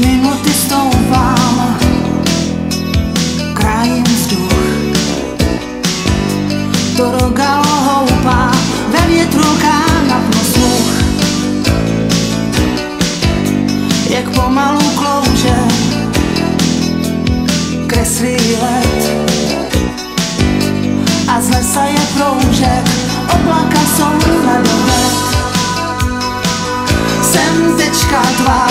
Minuty stoupám, vzduch. To rogalo houpá, ve větru napnu sluch. Jak pomalu kreslí let. A z lesa je proužek, oblaka jsou na dohled. Jsem tečka tvá.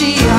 she